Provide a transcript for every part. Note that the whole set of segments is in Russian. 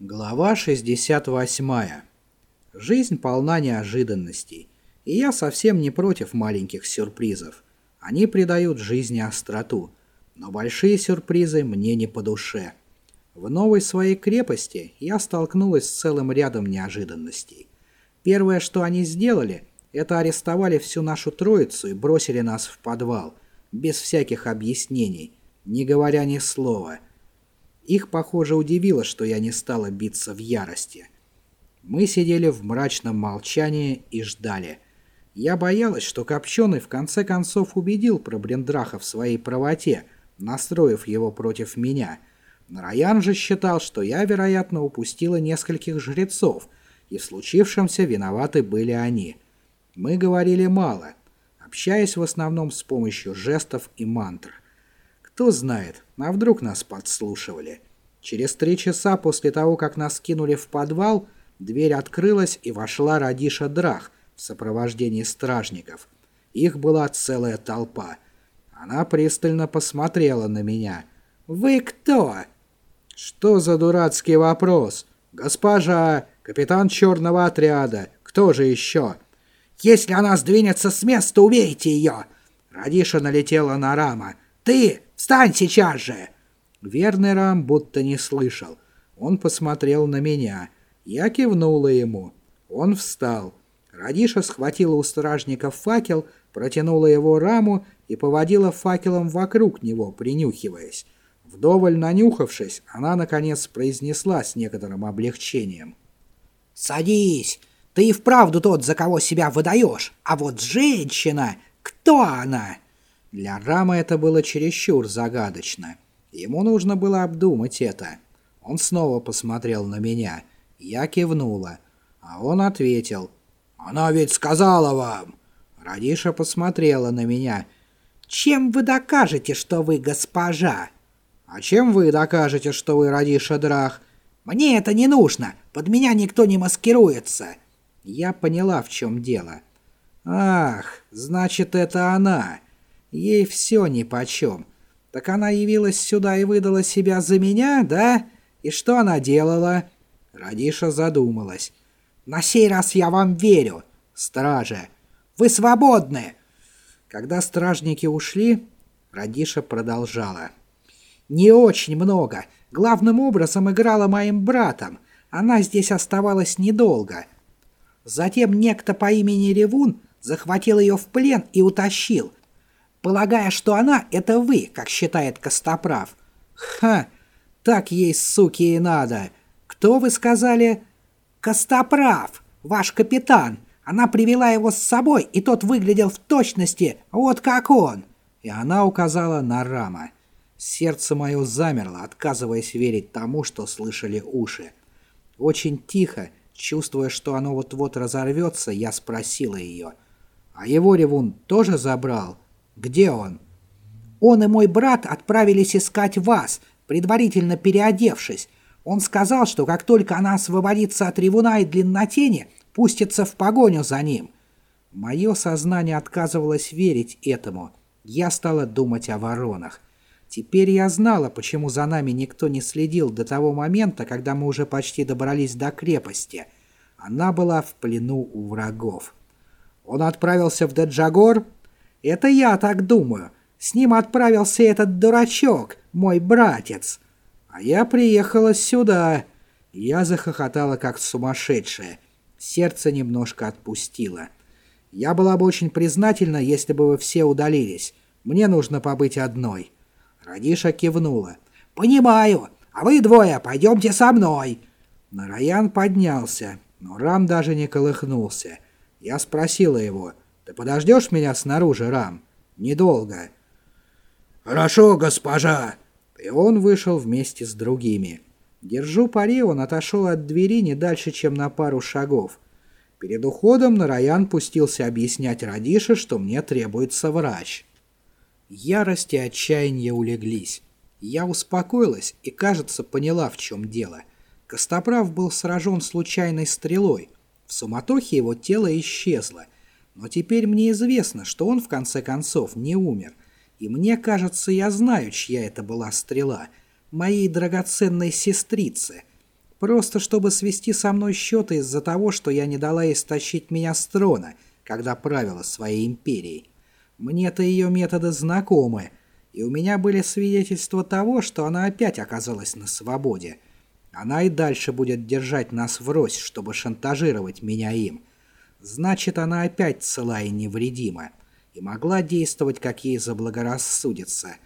Глава 68. Жизнь полна неожиданностей, и я совсем не против маленьких сюрпризов. Они придают жизни остроту, но большие сюрпризы мне не по душе. В новой своей крепости я столкнулась с целым рядом неожиданностей. Первое, что они сделали, это арестовали всю нашу троицу и бросили нас в подвал, без всяких объяснений, не говоря ни слова – их, похоже, удивило, что я не стала биться в ярости. Мы сидели в мрачном молчании и ждали. Я боялась, что Копченый в конце концов убедил про Брендраха в своей правоте, настроив его против меня. Нараян же считал, что я, вероятно, упустила нескольких жрецов, и в случившемся виноваты были они. Мы говорили мало, общаясь в основном с помощью жестов и мантр. Кто знает, а вдруг нас подслушивали. Через три часа после того, как нас кинули в подвал, дверь открылась и вошла Радиша Драх в сопровождении стражников. Их была целая толпа. Она пристально посмотрела на меня. «Вы кто?» «Что за дурацкий вопрос?» «Госпожа, капитан черного отряда. Кто же еще?» «Если она сдвинется с места, убейте ее!» Радиша налетела на Рама. «Ты! Встань сейчас же!» Верный Рам будто не слышал. Он посмотрел на меня. Я кивнула ему. Он встал. Радиша схватила у стражника факел, протянула его раму и поводила факелом вокруг него, принюхиваясь. Вдоволь нанюхавшись, она, наконец, произнесла с некоторым облегчением. «Садись! Ты и вправду тот, за кого себя выдаешь! А вот женщина! Кто она?» Для Рама это было чересчур загадочно. Ему нужно было обдумать это. Он снова посмотрел на меня. Я кивнула. А он ответил. «Она ведь сказала вам!» Радиша посмотрела на меня. «Чем вы докажете, что вы госпожа?» «А чем вы докажете, что вы Радиша Драх?» «Мне это не нужно. Под меня никто не маскируется». Я поняла, в чем дело. «Ах, значит, это она. Ей все нипочем. Так она явилась сюда и выдала себя за меня, да? И что она делала?» Радиша задумалась. «На сей раз я вам верю, стражи. Вы свободны!» Когда стражники ушли, Радиша продолжала. «Не очень много. Главным образом играла моим братом. Она здесь оставалась недолго. Затем некто по имени Ревун захватил ее в плен и утащил полагая, что она — это вы, как считает Костоправ. Ха! Так ей, суки, и надо. Кто, вы сказали? Костоправ, ваш капитан. Она привела его с собой, и тот выглядел в точности, вот как он. И она указала на Рама. Сердце мое замерло, отказываясь верить тому, что слышали уши. Очень тихо, чувствуя, что оно вот-вот разорвется, я спросила ее. «А его ревун тоже забрал?» «Где он?» «Он и мой брат отправились искать вас, предварительно переодевшись. Он сказал, что как только она освободится от ревуна и длиннотени, пустится в погоню за ним». Мое сознание отказывалось верить этому. Я стала думать о воронах. Теперь я знала, почему за нами никто не следил до того момента, когда мы уже почти добрались до крепости. Она была в плену у врагов. Он отправился в Деджагор это я так думаю. С ним отправился этот дурачок, мой братец. А я приехала сюда. Я захохотала, как сумасшедшая. Сердце немножко отпустило. Я была бы очень признательна, если бы вы все удалились. Мне нужно побыть одной. Радиша кивнула. «Понимаю. А вы двое пойдемте со мной». Нараян поднялся, но Рам даже не колыхнулся. Я спросила его, ты подождешь меня снаружи, Рам? Недолго. Хорошо, госпожа. И он вышел вместе с другими. Держу пари, он отошел от двери не дальше, чем на пару шагов. Перед уходом Нараян пустился объяснять Радише, что мне требуется врач. Ярость и отчаяние улеглись. Я успокоилась и, кажется, поняла, в чем дело. Костоправ был сражен случайной стрелой. В суматохе его тело исчезло — но теперь мне известно, что он в конце концов не умер. И мне кажется, я знаю, чья это была стрела. Моей драгоценной сестрицы. Просто чтобы свести со мной счеты из-за того, что я не дала ей стащить меня с трона, когда правила своей империей. Мне-то ее методы знакомы, и у меня были свидетельства того, что она опять оказалась на свободе. Она и дальше будет держать нас врозь, чтобы шантажировать меня им. Значит, она опять цела и невредима, и могла действовать, как ей заблагорассудится.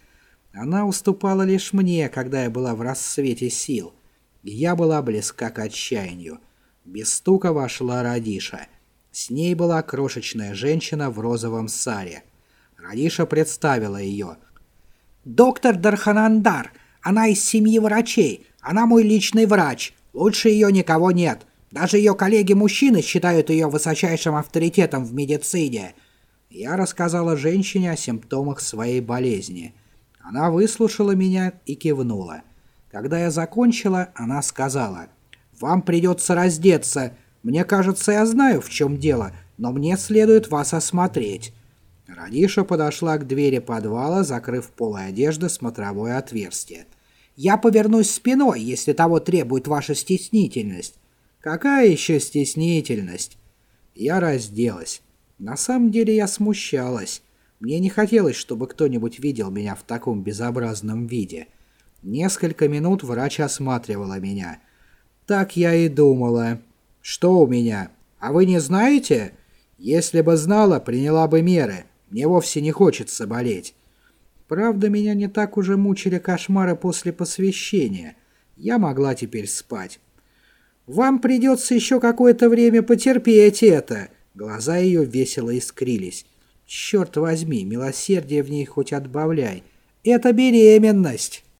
Она уступала лишь мне, когда я была в рассвете сил. Я была близка к отчаянию. Без стука вошла Радиша. С ней была крошечная женщина в розовом саре. Радиша представила ее. «Доктор Дарханандар. Она из семьи врачей. Она мой личный врач. Лучше ее никого нет. Даже ее коллеги-мужчины считают ее высочайшим авторитетом в медицине». Я рассказала женщине о симптомах своей болезни. Она выслушала меня и кивнула. Когда я закончила, она сказала, «Вам придется раздеться. Мне кажется, я знаю, в чем дело, но мне следует вас осмотреть». Радиша подошла к двери подвала, закрыв полой одежды смотровое отверстие. «Я повернусь спиной, если того требует ваша стеснительность». «Какая еще стеснительность?» Я разделась. На самом деле я смущалась. Мне не хотелось, чтобы кто-нибудь видел меня в таком безобразном виде. Несколько минут врач осматривала меня. Так я и думала. «Что у меня? А вы не знаете?» «Если бы знала, приняла бы меры. Мне вовсе не хочется болеть». Правда, меня не так уже мучили кошмары после посвящения. Я могла теперь спать. «Вам придется еще какое-то время потерпеть это!» Глаза ее весело искрились. «Черт возьми, милосердие в ней хоть отбавляй! Это беременность!»